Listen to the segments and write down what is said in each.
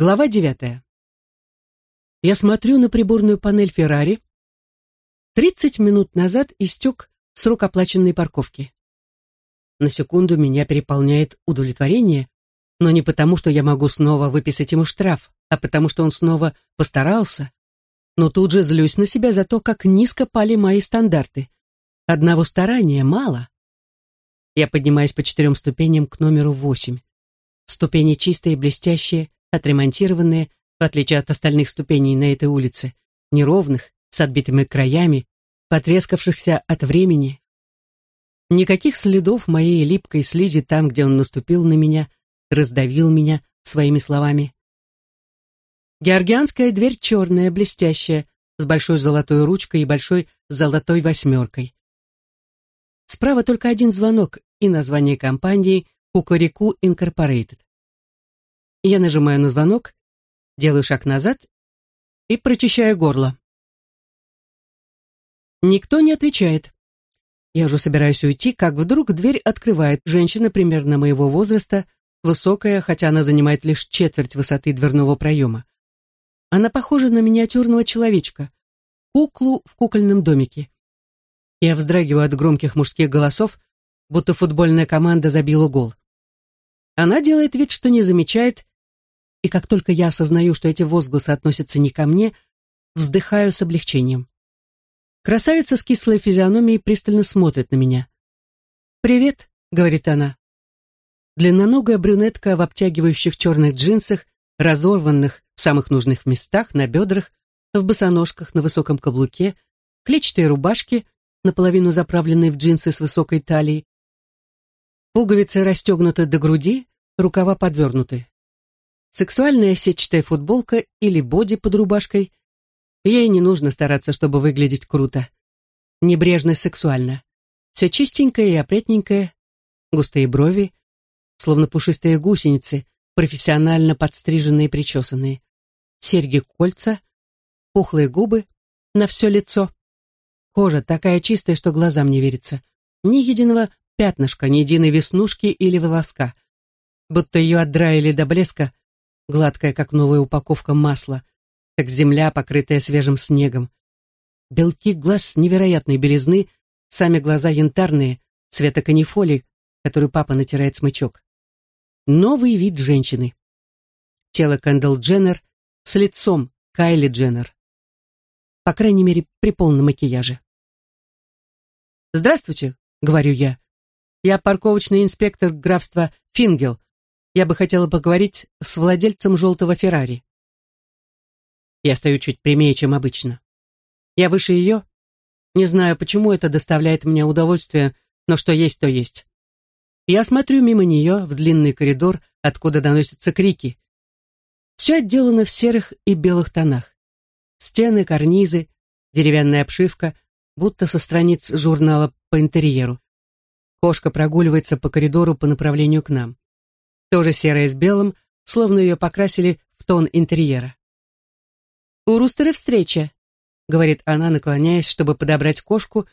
Глава девятая. Я смотрю на приборную панель Феррари. Тридцать минут назад истек срок оплаченной парковки. На секунду меня переполняет удовлетворение, но не потому, что я могу снова выписать ему штраф, а потому, что он снова постарался. Но тут же злюсь на себя за то, как низко пали мои стандарты. Одного старания мало. Я поднимаюсь по четырем ступеням к номеру восемь. Ступени чистые, блестящие, отремонтированные, в отличие от остальных ступеней на этой улице, неровных, с отбитыми краями, потрескавшихся от времени. Никаких следов моей липкой слизи там, где он наступил на меня, раздавил меня своими словами. Георгианская дверь черная, блестящая, с большой золотой ручкой и большой золотой восьмеркой. Справа только один звонок и название компании Кукареку Инкорпорейтед. Я нажимаю на звонок, делаю шаг назад и прочищаю горло. Никто не отвечает. Я уже собираюсь уйти, как вдруг дверь открывает женщина примерно моего возраста, высокая, хотя она занимает лишь четверть высоты дверного проема. Она похожа на миниатюрного человечка, куклу в кукольном домике. Я вздрагиваю от громких мужских голосов, будто футбольная команда забила гол. Она делает вид, что не замечает, и как только я осознаю, что эти возгласы относятся не ко мне, вздыхаю с облегчением. Красавица с кислой физиономией пристально смотрит на меня. «Привет», — говорит она. Длинноногая брюнетка в обтягивающих черных джинсах, разорванных в самых нужных местах, на бедрах, в босоножках на высоком каблуке, клетчатой рубашке, наполовину заправленной в джинсы с высокой талией. Пуговицы расстегнуты до груди, рукава подвернуты сексуальная сетчатая футболка или боди под рубашкой. Ей не нужно стараться, чтобы выглядеть круто. Небрежно сексуально. Все чистенькое и опрятненькое, густые брови, словно пушистые гусеницы, профессионально подстриженные и причесанные. Серьги-кольца, пухлые губы, на все лицо. Кожа такая чистая, что глазам не верится. Ни единого пятнышка, ни единой веснушки или волоска. Будто ее отдраили до блеска, гладкая, как новая упаковка масла, как земля, покрытая свежим снегом. Белки глаз невероятной белизны, сами глаза янтарные, цвета канифоли, которую папа натирает смычок. Новый вид женщины. Тело Кэндалл Дженнер с лицом Кайли Дженнер. По крайней мере, при полном макияже. «Здравствуйте», — говорю я. «Я парковочный инспектор графства Фингел, я бы хотела поговорить с владельцем желтого Феррари. Я стою чуть прямее, чем обычно. Я выше ее. Не знаю, почему это доставляет мне удовольствие, но что есть, то есть. Я смотрю мимо нее в длинный коридор, откуда доносятся крики. Все отделано в серых и белых тонах. Стены, карнизы, деревянная обшивка, будто со страниц журнала по интерьеру. Кошка прогуливается по коридору по направлению к нам тоже серая с белым, словно ее покрасили в тон интерьера. «У Рустера встреча», — говорит она, наклоняясь, чтобы подобрать кошку,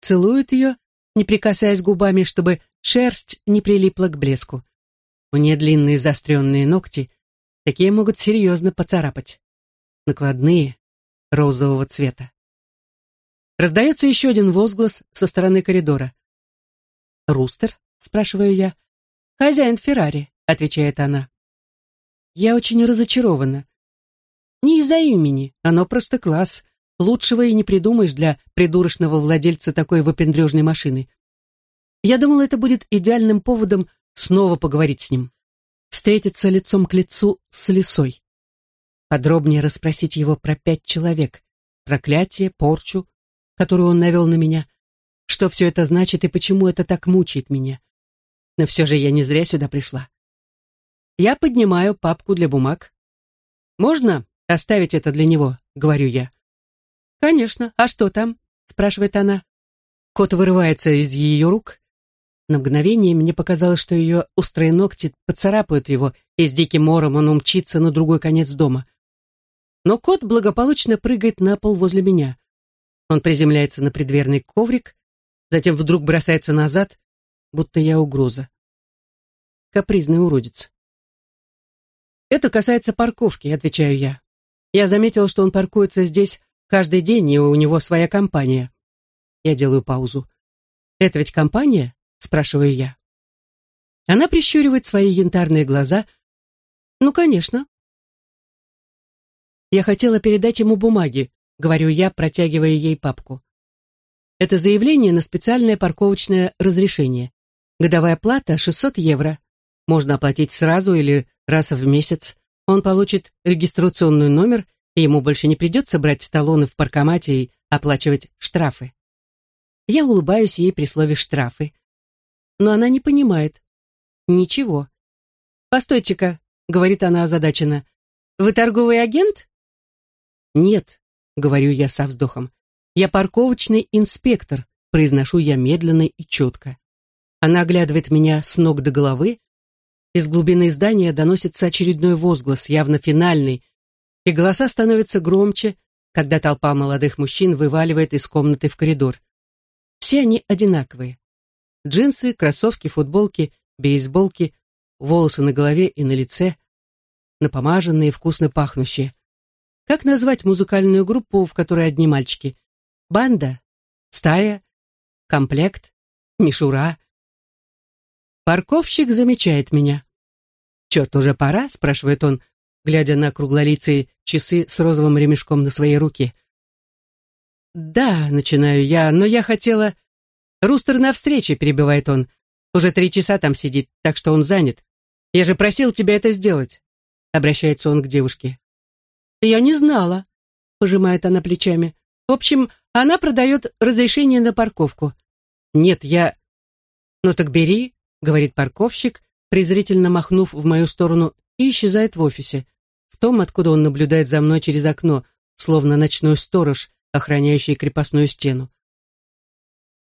целует ее, не прикасаясь губами, чтобы шерсть не прилипла к блеску. У нее длинные заостренные ногти, такие могут серьезно поцарапать. Накладные, розового цвета. Раздается еще один возглас со стороны коридора. «Рустер?» — спрашиваю я. «Хозяин Феррари», отвечает она. Я очень разочарована. Не из-за имени, оно просто класс. Лучшего и не придумаешь для придурочного владельца такой выпендрежной машины. Я думала, это будет идеальным поводом снова поговорить с ним. Встретиться лицом к лицу с лисой. Подробнее расспросить его про пять человек. Проклятие, порчу, которую он навел на меня. Что все это значит и почему это так мучает меня. Но все же я не зря сюда пришла. Я поднимаю папку для бумаг. «Можно оставить это для него?» — говорю я. «Конечно. А что там?» — спрашивает она. Кот вырывается из ее рук. На мгновение мне показалось, что ее острые ногти поцарапают его, и с диким мором он умчится на другой конец дома. Но кот благополучно прыгает на пол возле меня. Он приземляется на предверный коврик, затем вдруг бросается назад, будто я угроза. Капризный уродец. Это касается парковки, отвечаю я. Я заметил, что он паркуется здесь каждый день, и у него своя компания. Я делаю паузу. «Это ведь компания?» — спрашиваю я. Она прищуривает свои янтарные глаза. «Ну, конечно». «Я хотела передать ему бумаги», — говорю я, протягивая ей папку. Это заявление на специальное парковочное разрешение. Годовая плата — 600 евро. Можно оплатить сразу или раз в месяц. Он получит регистрационный номер, и ему больше не придется брать талоны в паркомате и оплачивать штрафы. Я улыбаюсь ей при слове «штрафы». Но она не понимает. Ничего. «Постойте-ка», — говорит она озадаченно. «Вы торговый агент?» «Нет», — говорю я со вздохом. «Я парковочный инспектор», — произношу я медленно и четко. Она оглядывает меня с ног до головы. Из глубины здания доносится очередной возглас, явно финальный, и голоса становятся громче, когда толпа молодых мужчин вываливает из комнаты в коридор. Все они одинаковые. Джинсы, кроссовки, футболки, бейсболки, волосы на голове и на лице, напомаженные, вкусно пахнущие. Как назвать музыкальную группу, в которой одни мальчики? Банда? Стая? Комплект? Мишура? Парковщик замечает меня. «Черт, уже пора?» — спрашивает он, глядя на круглолицые часы с розовым ремешком на своей руке. «Да», — начинаю я, — «но я хотела...» «Рустер на встрече», — перебивает он. «Уже три часа там сидит, так что он занят. Я же просил тебя это сделать», — обращается он к девушке. «Я не знала», — пожимает она плечами. «В общем, она продает разрешение на парковку». «Нет, я...» «Ну так бери», — говорит парковщик, презрительно махнув в мою сторону, и исчезает в офисе, в том, откуда он наблюдает за мной через окно, словно ночной сторож, охраняющий крепостную стену.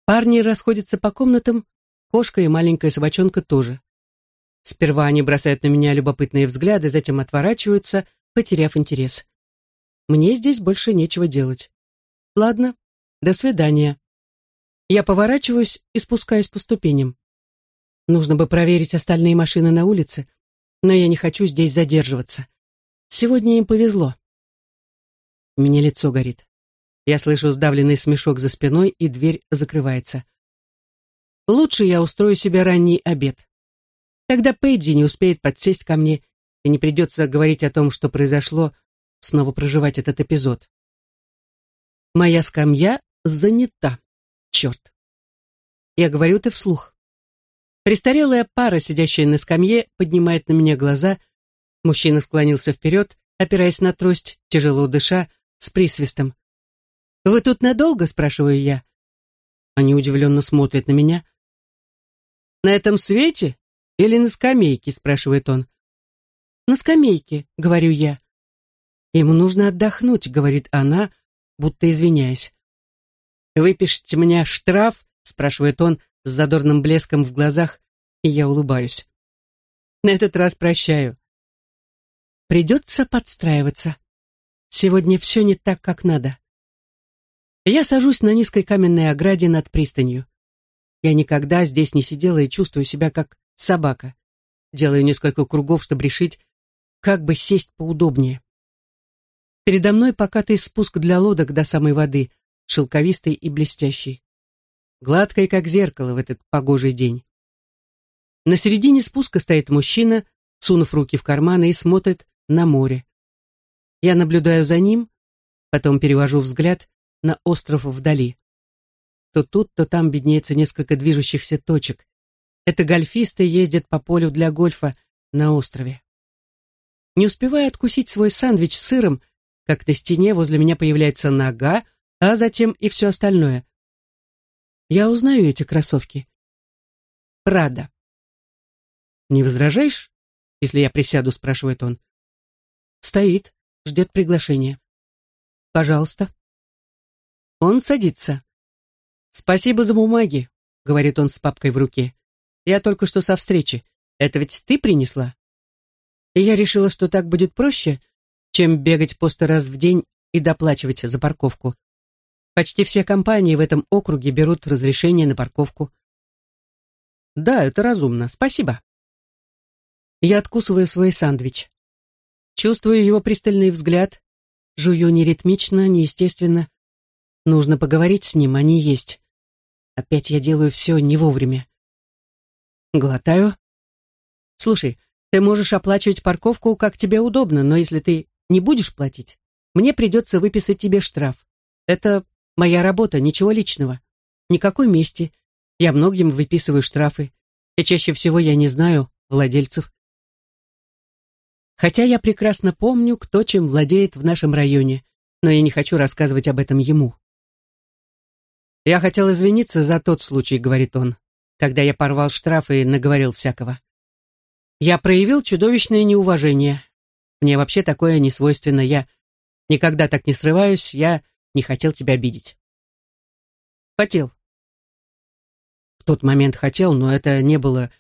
Парни расходятся по комнатам, кошка и маленькая собачонка тоже. Сперва они бросают на меня любопытные взгляды, затем отворачиваются, потеряв интерес. Мне здесь больше нечего делать. Ладно, до свидания. Я поворачиваюсь и спускаюсь по ступеням. Нужно бы проверить остальные машины на улице, но я не хочу здесь задерживаться. Сегодня им повезло. У меня лицо горит. Я слышу сдавленный смешок за спиной, и дверь закрывается. Лучше я устрою себе ранний обед. Тогда Пейджи не успеет подсесть ко мне, и не придется говорить о том, что произошло, снова проживать этот эпизод. Моя скамья занята. Черт. Я говорю это вслух. Престарелая пара, сидящая на скамье, поднимает на меня глаза. Мужчина склонился вперед, опираясь на трость, тяжело дыша, с присвистом. «Вы тут надолго?» — спрашиваю я. Они удивленно смотрят на меня. «На этом свете или на скамейке?» — спрашивает он. «На скамейке», — говорю я. «Ему нужно отдохнуть», — говорит она, будто извиняясь. «Выпишите мне штраф?» — спрашивает он с задорным блеском в глазах, и я улыбаюсь. На этот раз прощаю. Придется подстраиваться. Сегодня все не так, как надо. Я сажусь на низкой каменной ограде над пристанью. Я никогда здесь не сидела и чувствую себя как собака. Делаю несколько кругов, чтобы решить, как бы сесть поудобнее. Передо мной покатый спуск для лодок до самой воды, шелковистый и блестящий. Гладкой, как зеркало в этот погожий день. На середине спуска стоит мужчина, сунув руки в карманы и смотрит на море. Я наблюдаю за ним, потом перевожу взгляд на остров вдали. То тут, то там виднеется несколько движущихся точек. Это гольфисты ездят по полю для гольфа на острове. Не успевая откусить свой сандвич с сыром, как на стене возле меня появляется нога, а затем и все остальное. Я узнаю эти кроссовки. Прада. «Не возражаешь, если я присяду?» — спрашивает он. Стоит, ждет приглашения. «Пожалуйста». Он садится. «Спасибо за бумаги», — говорит он с папкой в руке. «Я только что со встречи. Это ведь ты принесла?» И я решила, что так будет проще, чем бегать по сто раз в день и доплачивать за парковку. Почти все компании в этом округе берут разрешение на парковку. Да, это разумно. Спасибо. Я откусываю свой сандвич. Чувствую его пристальный взгляд, жую неритмично, неестественно. Нужно поговорить с ним, а не есть. Опять я делаю все не вовремя. Глотаю. Слушай, ты можешь оплачивать парковку, как тебе удобно, но если ты не будешь платить, мне придется выписать тебе штраф. Это моя работа, ничего личного. Никакой мести. Я многим выписываю штрафы. И чаще всего я не знаю владельцев. Хотя я прекрасно помню, кто чем владеет в нашем районе, но я не хочу рассказывать об этом ему. «Я хотел извиниться за тот случай», — говорит он, когда я порвал штраф и наговорил всякого. Я проявил чудовищное неуважение. Мне вообще такое не свойственно. Я никогда так не срываюсь. Я не хотел тебя обидеть. Хотел. В тот момент хотел, но это не было...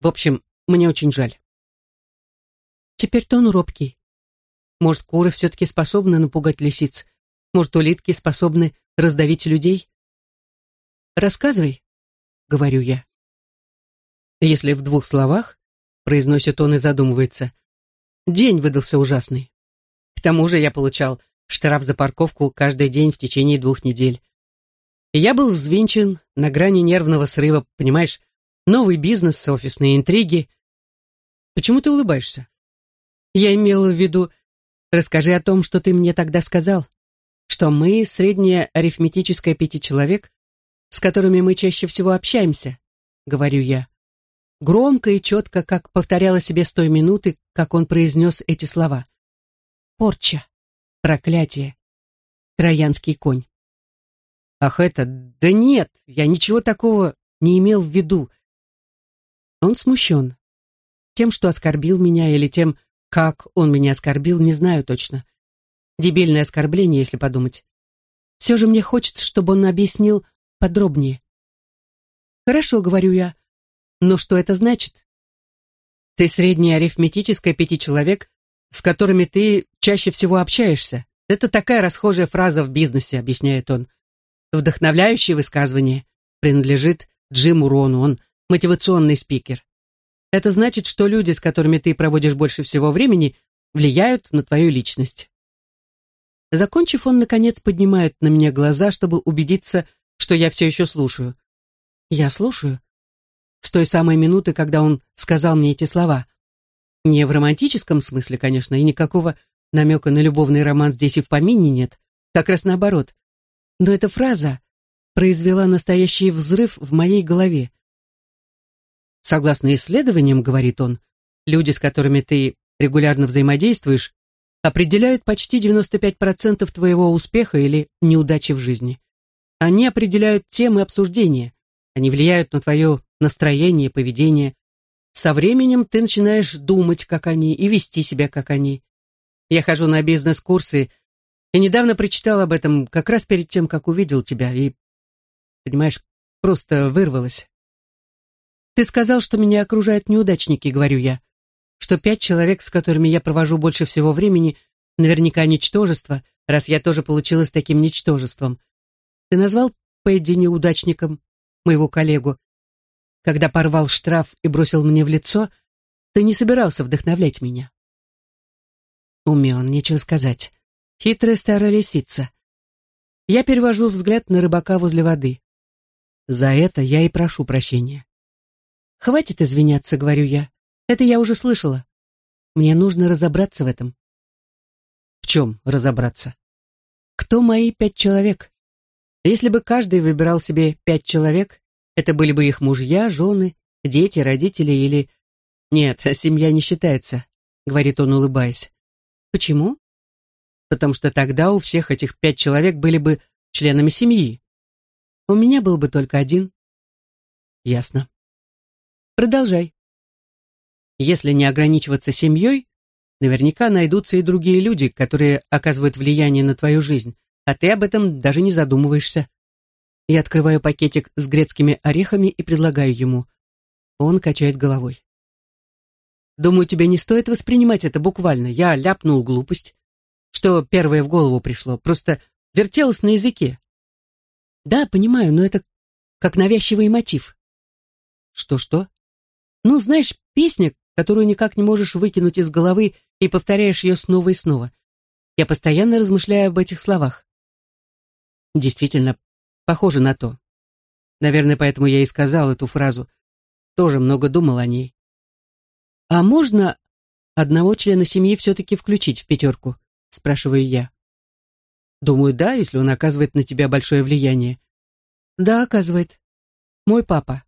В общем, мне очень жаль. Теперь-то он робкий. Может, куры все-таки способны напугать лисиц? Может, улитки способны раздавить людей? Рассказывай, говорю я. Если в двух словах, произносит он и задумывается. День выдался ужасный. К тому же я получал штраф за парковку каждый день в течение двух недель. И я был взвинчен на грани нервного срыва, понимаешь, новый бизнес, офисные интриги. Почему ты улыбаешься? Я имела в виду, расскажи о том, что ты мне тогда сказал, что мы средняя арифметическая пяти человек, с которыми мы чаще всего общаемся, говорю я громко и четко, как повторяла себе с той минуты, как он произнес эти слова. Порча, проклятие, троянский конь. Ах это, да нет, я ничего такого не имел в виду. Он смущен. Тем, что оскорбил меня, или тем, как он меня оскорбил, не знаю точно. Дебильное оскорбление, если подумать. Все же мне хочется, чтобы он объяснил подробнее. «Хорошо», — говорю я, но что это значит? Ты средняя арифметическая пяти человек, с которыми ты чаще всего общаешься. Это такая расхожая фраза в бизнесе, объясняет он. Вдохновляющее высказывание принадлежит Джиму Рону, он мотивационный спикер. Это значит, что люди, с которыми ты проводишь больше всего времени, влияют на твою личность. Закончив, он, наконец, поднимает на меня глаза, чтобы убедиться, что я все еще слушаю. Я слушаю с той самой минуты, когда он сказал мне эти слова. Не в романтическом смысле, конечно, и никакого намека на любовный роман здесь и в помине нет, как раз наоборот. Но эта фраза произвела настоящий взрыв в моей голове. Согласно исследованиям, говорит он, люди, с которыми ты регулярно взаимодействуешь, определяют почти 95% твоего успеха или неудачи в жизни. Они определяют темы обсуждения, они влияют на твое настроение, поведение. Со временем ты начинаешь думать, как они, и вести себя, как они. Я хожу на бизнес-курсы и недавно прочитал об этом как раз перед тем, как увидел тебя, и, понимаешь, просто вырвалось. Ты сказал, что меня окружают неудачники, говорю я, что пять человек, с которыми я провожу больше всего времени, наверняка ничтожество, раз я тоже получилась таким ничтожеством. Ты назвал Пэдди неудачником, моего коллегу, когда порвал штраф и бросил мне в лицо, ты не собирался вдохновлять меня. Умен, нечего сказать. Хитрая старая лисица. Я перевожу взгляд на рыбака возле воды. За это я и прошу прощения. Хватит извиняться, говорю я. Это я уже слышала. Мне нужно разобраться в этом. В чем разобраться? Кто мои пять человек? Если бы каждый выбирал себе пять человек, это были бы их мужья, жены, дети, родители или... Нет, семья не считается, говорит он, улыбаясь. Почему? Потому что тогда у всех этих пять человек были бы членами семьи. У меня был бы только один. Ясно. Продолжай. Если не ограничиваться семьей, наверняка найдутся и другие люди, которые оказывают влияние на твою жизнь, а ты об этом даже не задумываешься. Я открываю пакетик с грецкими орехами и предлагаю ему. Он качает головой. Думаю, тебе не стоит воспринимать это буквально. Я ляпнул глупость. Что первое в голову пришло, просто вертелось на языке. Да, понимаю, но это как навязчивый мотив. Что-что? Ну, знаешь, песня, которую никак не можешь выкинуть из головы и повторяешь ее снова и снова. Я постоянно размышляю об этих словах. Действительно, похоже на то. Наверное, поэтому я и сказал эту фразу. Тоже много думал о ней. А можно одного члена семьи все-таки включить в пятерку? Спрашиваю я. Думаю, да, если он оказывает на тебя большое влияние. Да, оказывает. Мой папа.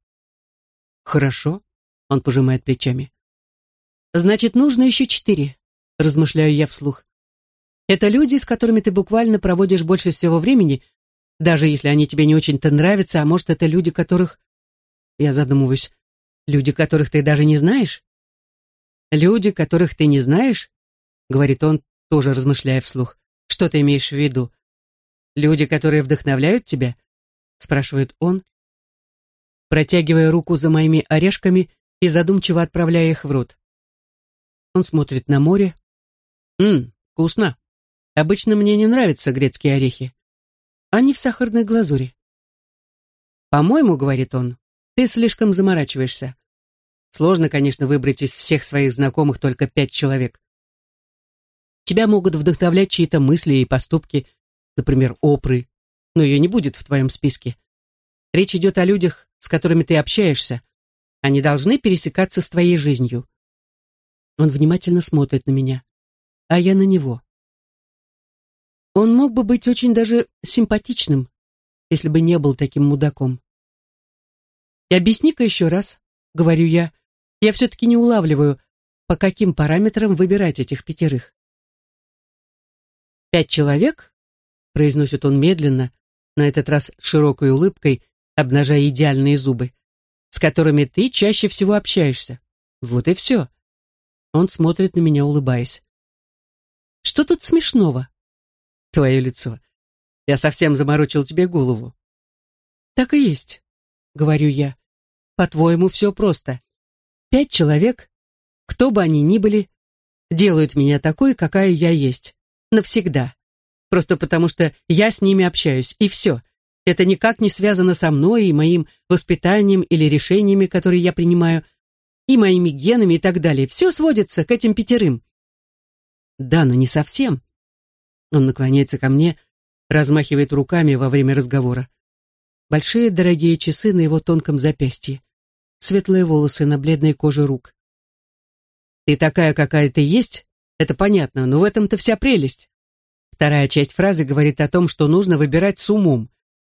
Хорошо, он пожимает плечами. Значит, нужно еще четыре, размышляю я вслух. Это люди, с которыми ты буквально проводишь больше всего времени, даже если они тебе не очень-то нравятся, а может, это люди, которых... Я задумываюсь. Люди, которых ты даже не знаешь? Люди, которых ты не знаешь? Говорит он, тоже размышляя вслух. Что ты имеешь в виду? Люди, которые вдохновляют тебя? Спрашивает он, протягивая руку за моими орешками и задумчиво отправляя их в рот. Он смотрит на море. «Ммм, вкусно. Обычно мне не нравятся грецкие орехи. Они в сахарной глазури». «По-моему, — говорит он, — ты слишком заморачиваешься. Сложно, конечно, выбрать из всех своих знакомых только пять человек. Тебя могут вдохновлять чьи-то мысли и поступки, например, Опры, но ее не будет в твоем списке. Речь идет о людях, с которыми ты общаешься. Они должны пересекаться с твоей жизнью. Он внимательно смотрит на меня, а я на него. Он мог бы быть очень даже симпатичным, если бы не был таким мудаком. «Объясни-ка еще раз», — говорю я. «Я все-таки не улавливаю, по каким параметрам выбирать этих пятерых». «Пять человек?» — произносит он медленно, на этот раз широкой улыбкой, обнажая идеальные зубы, с которыми ты чаще всего общаешься. Вот и все. Он смотрит на меня, улыбаясь. Что тут смешного? Твое лицо. Я совсем заморочил тебе голову. Так и есть, говорю я. По-твоему, все просто. Пять человек, кто бы они ни были, делают меня такой, какая я есть. Навсегда. Просто потому, что я с ними общаюсь, и все. Это никак не связано со мной и моим воспитанием или решениями, которые я принимаю, и моими генами и так далее. Все сводится к этим пятерым. Да, но не совсем. Он наклоняется ко мне, размахивает руками во время разговора. Большие дорогие часы на его тонком запястье. Светлые волосы на бледной коже рук. Ты такая, какая ты есть, это понятно, но в этом-то вся прелесть. Вторая часть фразы говорит о том, что нужно выбирать с умом.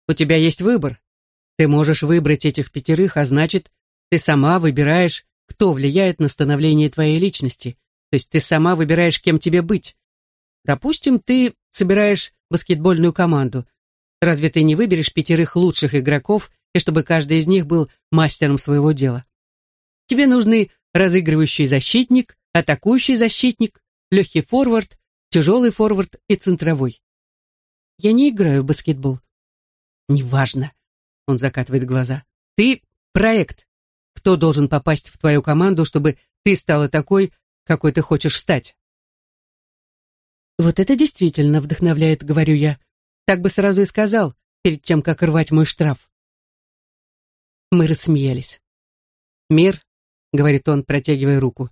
У тебя есть выбор. Ты можешь выбрать этих пятерых, а значит, ты сама выбираешь, кто влияет на становление твоей личности. То есть ты сама выбираешь, кем тебе быть. Допустим, ты собираешь баскетбольную команду. Разве ты не выберешь пятерых лучших игроков, и чтобы каждый из них был мастером своего дела? Тебе нужны разыгрывающий защитник, атакующий защитник, легкий форвард, тяжелый форвард и центровой. Я не играю в баскетбол. Неважно. Он закатывает глаза. Ты проект. Кто должен попасть в твою команду, чтобы ты стала такой, какой ты хочешь стать? Вот это действительно вдохновляет, говорю я. Так бы сразу и сказал, перед тем, как рвать мой штраф. Мы рассмеялись. «Мир», — говорит он, протягивая руку.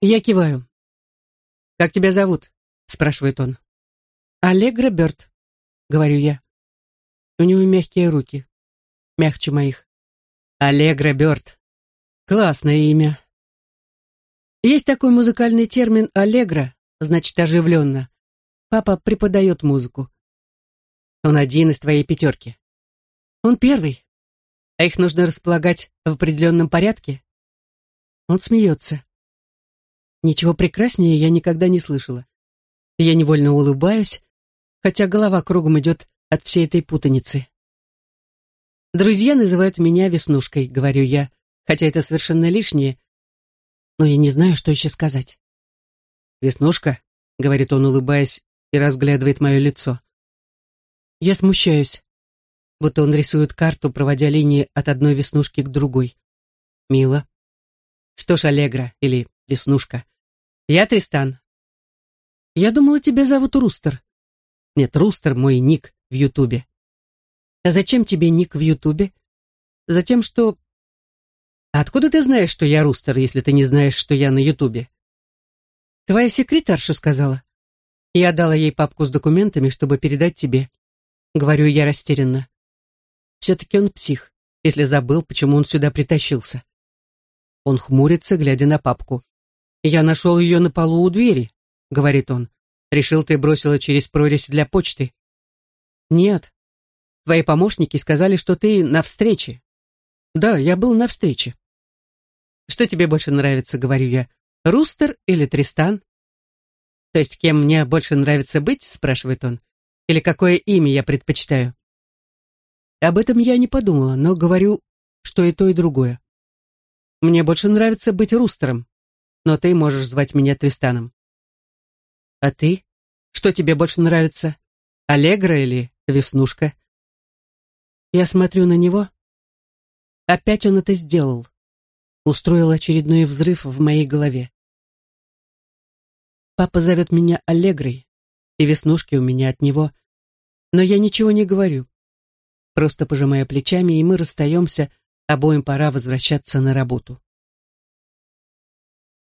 Я киваю. «Как тебя зовут?» — спрашивает он. «Аллегра Бёрд», — говорю я. У него мягкие руки, мягче моих. Аллегра Бёрд. Классное имя. Есть такой музыкальный термин «аллегро», значит оживленно. Папа преподает музыку. Он один из твоей пятерки. Он первый. А их нужно располагать в определенном порядке. Он смеется. Ничего прекраснее я никогда не слышала. Я невольно улыбаюсь, хотя голова кругом идет от всей этой путаницы. Друзья называют меня Веснушкой, говорю я, хотя это совершенно лишнее, но я не знаю, что еще сказать. Веснушка, говорит он, улыбаясь и разглядывает мое лицо. Я смущаюсь, будто он рисует карту, проводя линии от одной веснушки к другой. Мило. Что ж, Аллегра или Веснушка. Я Тристан. Я думала, тебя зовут Рустер. Нет, Рустер мой ник в Ютубе. А зачем тебе ник в Ютубе? Затем, что... А откуда ты знаешь, что я рустер, если ты не знаешь, что я на Ютубе? Твоя секретарша сказала. Я дала ей папку с документами, чтобы передать тебе. Говорю я растерянно. Все-таки он псих, если забыл, почему он сюда притащился. Он хмурится, глядя на папку. «Я нашел ее на полу у двери», — говорит он. «Решил, ты бросила через прорезь для почты». «Нет. Твои помощники сказали, что ты на встрече». «Да, я был на встрече». «Что тебе больше нравится?» — говорю я. «Рустер или Тристан?» «То есть кем мне больше нравится быть?» — спрашивает он. «Или какое имя я предпочитаю?» Об этом я не подумала, но говорю, что и то, и другое. Мне больше нравится быть Рустером, но ты можешь звать меня Тристаном. А ты? Что тебе больше нравится? Аллегра или Веснушка? Я смотрю на него. Опять он это сделал. Устроил очередной взрыв в моей голове. Папа зовет меня Аллегрой, и веснушки у меня от него, но я ничего не говорю. Просто пожимая плечами, и мы расстаемся, Обоим пора возвращаться на работу.